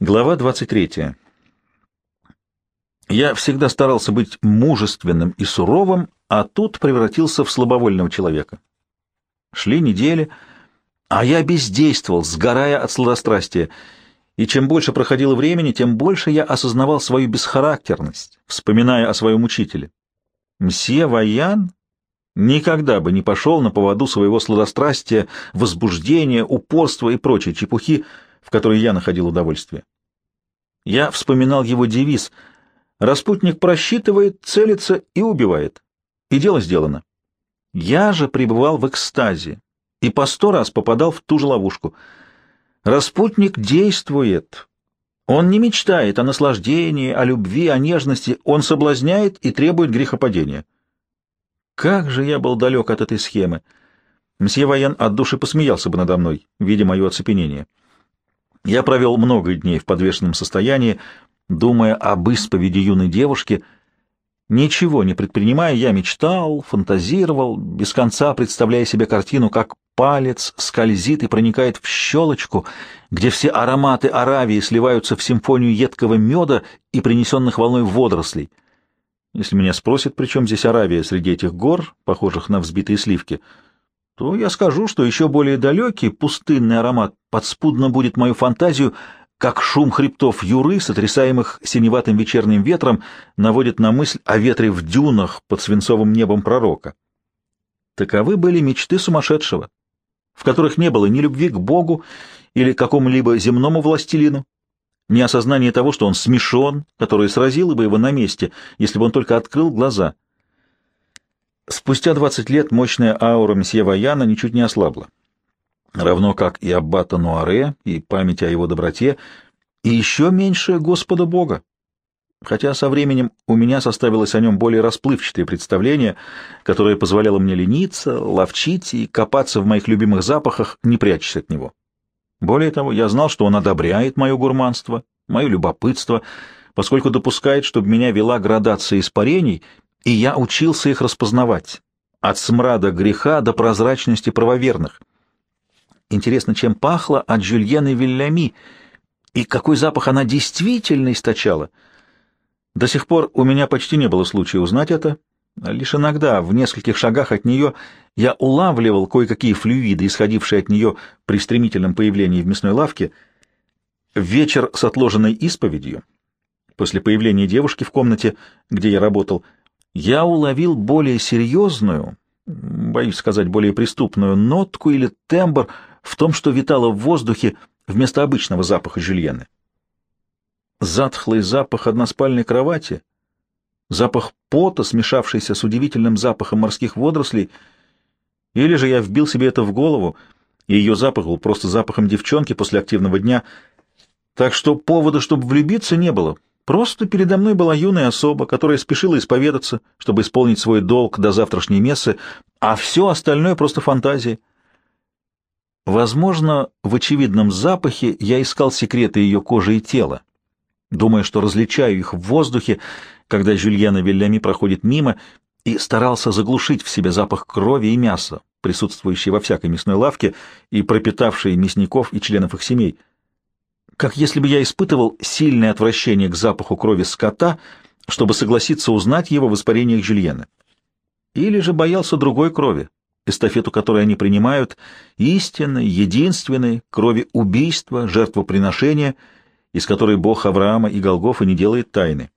Глава 23. Я всегда старался быть мужественным и суровым, а тут превратился в слабовольного человека. Шли недели, а я бездействовал, сгорая от сладострастия, и чем больше проходило времени, тем больше я осознавал свою бесхарактерность, вспоминая о своем учителе. Мсье Ваян никогда бы не пошел на поводу своего сладострастия, возбуждения, упорства и прочей чепухи, в которой я находил удовольствие. Я вспоминал его девиз «Распутник просчитывает, целится и убивает». И дело сделано. Я же пребывал в экстазе и по сто раз попадал в ту же ловушку. Распутник действует. Он не мечтает о наслаждении, о любви, о нежности. Он соблазняет и требует грехопадения. Как же я был далек от этой схемы! Мсье Воен от души посмеялся бы надо мной, видя мое оцепенение. Я провел много дней в подвешенном состоянии, думая об исповеди юной девушки. Ничего не предпринимая, я мечтал, фантазировал, без конца представляя себе картину, как палец скользит и проникает в щелочку, где все ароматы Аравии сливаются в симфонию едкого меда и принесенных волной водорослей. Если меня спросят, при чем здесь Аравия среди этих гор, похожих на взбитые сливки — то я скажу, что еще более далекий пустынный аромат подспудно будет мою фантазию, как шум хребтов Юры, сотрясаемых синеватым вечерним ветром, наводит на мысль о ветре в дюнах под свинцовым небом пророка. Таковы были мечты сумасшедшего, в которых не было ни любви к Богу или какому-либо земному властелину, ни осознания того, что он смешон, которое сразило бы его на месте, если бы он только открыл глаза — Спустя двадцать лет мощная аура месье Ваяна ничуть не ослабла. Равно как и аббата Нуаре, и память о его доброте, и еще меньше Господа Бога. Хотя со временем у меня составилось о нем более расплывчатое представление, которое позволяло мне лениться, ловчить и копаться в моих любимых запахах, не прячась от него. Более того, я знал, что он одобряет мое гурманство, мое любопытство, поскольку допускает, чтобы меня вела градация испарений — и я учился их распознавать, от смрада греха до прозрачности правоверных. Интересно, чем пахло от Жюльены Вильями, и какой запах она действительно источала. До сих пор у меня почти не было случая узнать это, лишь иногда, в нескольких шагах от нее, я улавливал кое-какие флюиды, исходившие от нее при стремительном появлении в мясной лавке. вечер с отложенной исповедью, после появления девушки в комнате, где я работал, я уловил более серьезную, боюсь сказать, более преступную нотку или тембр в том, что витало в воздухе вместо обычного запаха жюльены. Затхлый запах односпальной кровати, запах пота, смешавшийся с удивительным запахом морских водорослей, или же я вбил себе это в голову, и ее запах был просто запахом девчонки после активного дня, так что повода, чтобы влюбиться, не было, Просто передо мной была юная особа, которая спешила исповедаться, чтобы исполнить свой долг до завтрашней мессы, а все остальное просто фантазии. Возможно, в очевидном запахе я искал секреты ее кожи и тела, думая, что различаю их в воздухе, когда Жюльена Вильями проходит мимо, и старался заглушить в себе запах крови и мяса, присутствующий во всякой мясной лавке и пропитавший мясников и членов их семей — как если бы я испытывал сильное отвращение к запаху крови скота, чтобы согласиться узнать его в испарениях Жюльена. Или же боялся другой крови, эстафету которой они принимают, истинной, единственной, крови убийства, жертвоприношения, из которой бог Авраама и Голгофа не делает тайны.